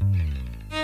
Mm-hmm.